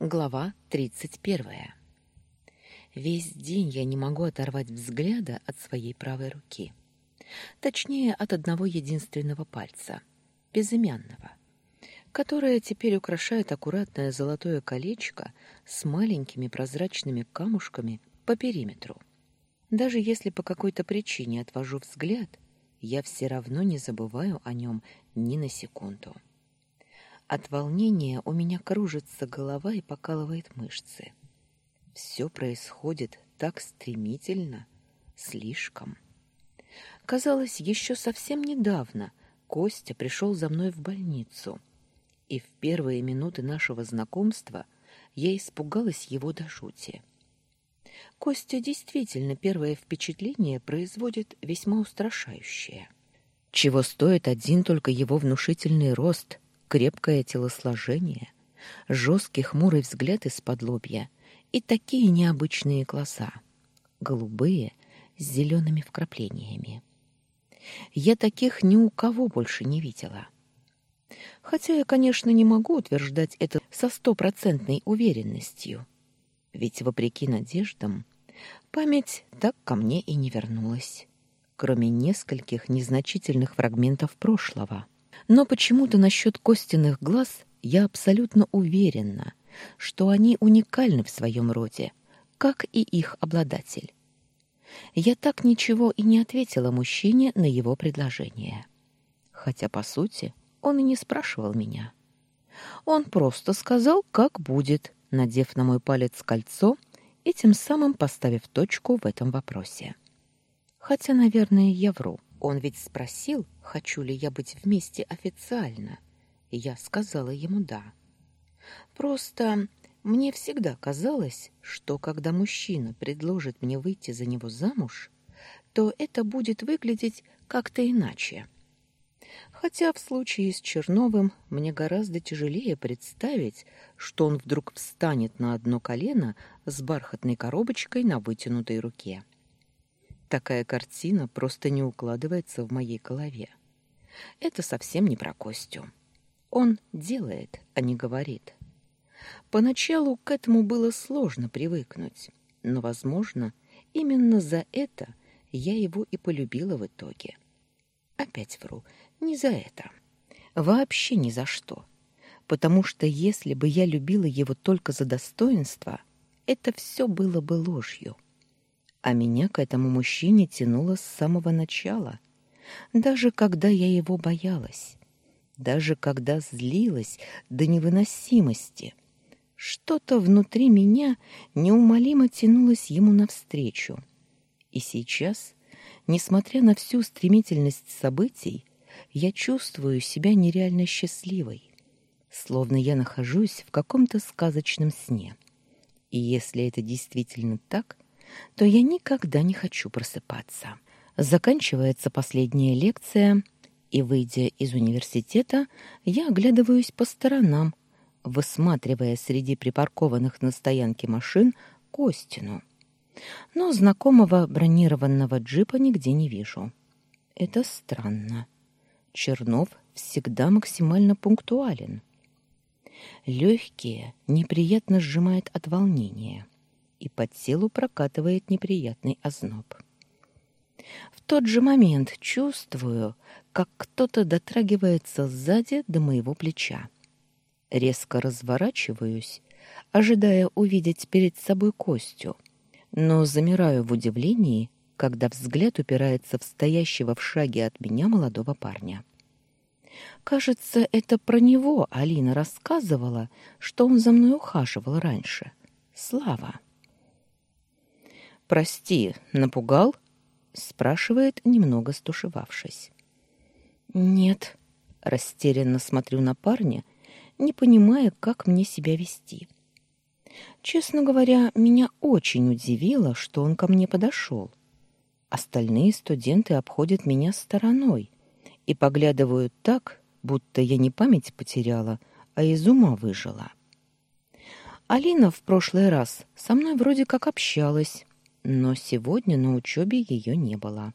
Глава 31. Весь день я не могу оторвать взгляда от своей правой руки. Точнее, от одного единственного пальца, безымянного, которое теперь украшает аккуратное золотое колечко с маленькими прозрачными камушками по периметру. Даже если по какой-то причине отвожу взгляд, я все равно не забываю о нем ни на секунду. От волнения у меня кружится голова и покалывает мышцы. Все происходит так стремительно, слишком. Казалось, еще совсем недавно Костя пришел за мной в больницу, и в первые минуты нашего знакомства я испугалась его до жути. Костя действительно первое впечатление производит весьма устрашающее. Чего стоит один только его внушительный рост — крепкое телосложение, жесткий хмурый взгляд из-под лобья и такие необычные глаза, голубые с зелеными вкраплениями. Я таких ни у кого больше не видела. Хотя я, конечно, не могу утверждать это со стопроцентной уверенностью, ведь, вопреки надеждам, память так ко мне и не вернулась, кроме нескольких незначительных фрагментов прошлого. Но почему-то насчет Костиных глаз я абсолютно уверена, что они уникальны в своем роде, как и их обладатель. Я так ничего и не ответила мужчине на его предложение. Хотя, по сути, он и не спрашивал меня. Он просто сказал, как будет, надев на мой палец кольцо и тем самым поставив точку в этом вопросе. Хотя, наверное, я вру. Он ведь спросил, хочу ли я быть вместе официально, и я сказала ему «да». Просто мне всегда казалось, что когда мужчина предложит мне выйти за него замуж, то это будет выглядеть как-то иначе. Хотя в случае с Черновым мне гораздо тяжелее представить, что он вдруг встанет на одно колено с бархатной коробочкой на вытянутой руке. Такая картина просто не укладывается в моей голове. Это совсем не про Костю. Он делает, а не говорит. Поначалу к этому было сложно привыкнуть, но, возможно, именно за это я его и полюбила в итоге. Опять вру, не за это. Вообще ни за что. Потому что если бы я любила его только за достоинство, это все было бы ложью. А меня к этому мужчине тянуло с самого начала, даже когда я его боялась, даже когда злилась до невыносимости. Что-то внутри меня неумолимо тянулось ему навстречу. И сейчас, несмотря на всю стремительность событий, я чувствую себя нереально счастливой, словно я нахожусь в каком-то сказочном сне. И если это действительно так, то я никогда не хочу просыпаться. Заканчивается последняя лекция, и, выйдя из университета, я оглядываюсь по сторонам, высматривая среди припаркованных на стоянке машин Костину. Но знакомого бронированного джипа нигде не вижу. Это странно. Чернов всегда максимально пунктуален. Легкие неприятно сжимает от волнения и по телу прокатывает неприятный озноб. В тот же момент чувствую, как кто-то дотрагивается сзади до моего плеча. Резко разворачиваюсь, ожидая увидеть перед собой Костю, но замираю в удивлении, когда взгляд упирается в стоящего в шаге от меня молодого парня. Кажется, это про него Алина рассказывала, что он за мной ухаживал раньше. Слава. «Прости, напугал?» — спрашивает, немного стушевавшись. «Нет», — растерянно смотрю на парня, не понимая, как мне себя вести. Честно говоря, меня очень удивило, что он ко мне подошел. Остальные студенты обходят меня стороной и поглядывают так, будто я не память потеряла, а из ума выжила. Алина в прошлый раз со мной вроде как общалась, но сегодня на учебе ее не было.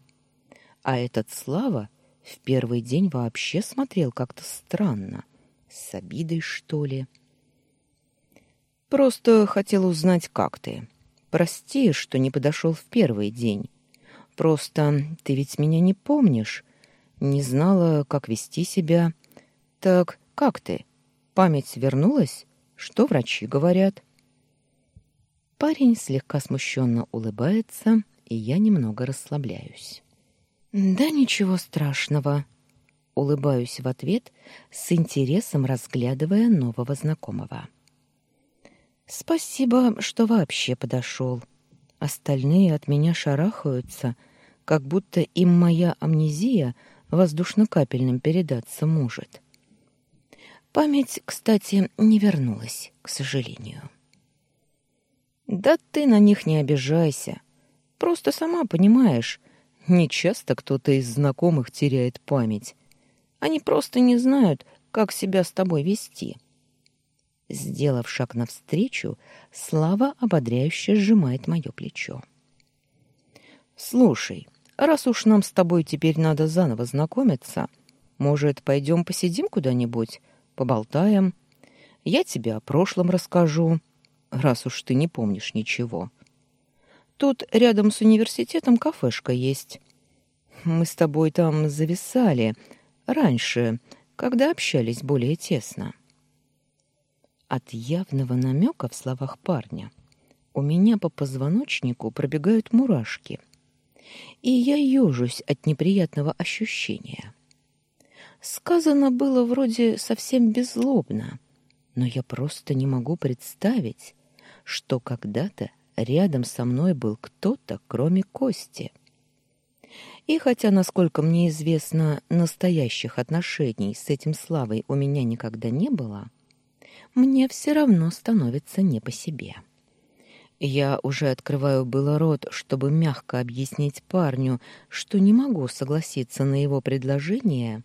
А этот Слава в первый день вообще смотрел как-то странно, с обидой, что ли. Просто хотел узнать, как ты. Прости, что не подошел в первый день. Просто ты ведь меня не помнишь. Не знала, как вести себя. Так как ты? Память вернулась? Что врачи говорят? Парень слегка смущенно улыбается, и я немного расслабляюсь. Да ничего страшного. Улыбаюсь в ответ, с интересом разглядывая нового знакомого. Спасибо, что вообще подошел. Остальные от меня шарахаются, как будто им моя амнезия воздушно-капельным передаться может. Память, кстати, не вернулась, к сожалению. Да ты на них не обижайся. Просто сама понимаешь, не часто кто-то из знакомых теряет память. Они просто не знают, как себя с тобой вести. Сделав шаг навстречу, Слава ободряюще сжимает мое плечо. «Слушай, раз уж нам с тобой теперь надо заново знакомиться, может, пойдем посидим куда-нибудь, поболтаем? Я тебе о прошлом расскажу, раз уж ты не помнишь ничего. Тут рядом с университетом кафешка есть. Мы с тобой там зависали раньше, когда общались более тесно». От явного намека в словах парня у меня по позвоночнику пробегают мурашки, и я ежусь от неприятного ощущения. Сказано было вроде совсем беззлобно, но я просто не могу представить, что когда-то рядом со мной был кто-то, кроме Кости. И хотя, насколько мне известно, настоящих отношений с этим Славой у меня никогда не было, мне все равно становится не по себе. Я уже открываю было рот, чтобы мягко объяснить парню, что не могу согласиться на его предложение,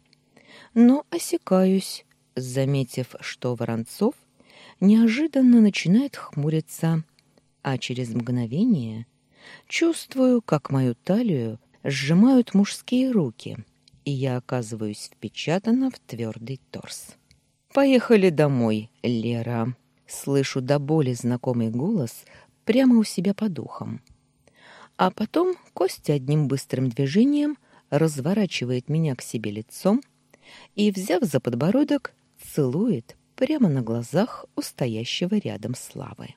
но осекаюсь, заметив, что Воронцов неожиданно начинает хмуриться, а через мгновение чувствую, как мою талию сжимают мужские руки, и я оказываюсь впечатана в твердый торс. «Поехали домой, Лера!» Слышу до боли знакомый голос прямо у себя по духам. А потом Костя одним быстрым движением разворачивает меня к себе лицом и, взяв за подбородок, целует прямо на глазах у стоящего рядом Славы.